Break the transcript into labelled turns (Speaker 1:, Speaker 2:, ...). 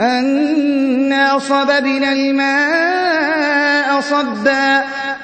Speaker 1: أَنَّا صَبَبْنَا الْمَاءَ صَبًّا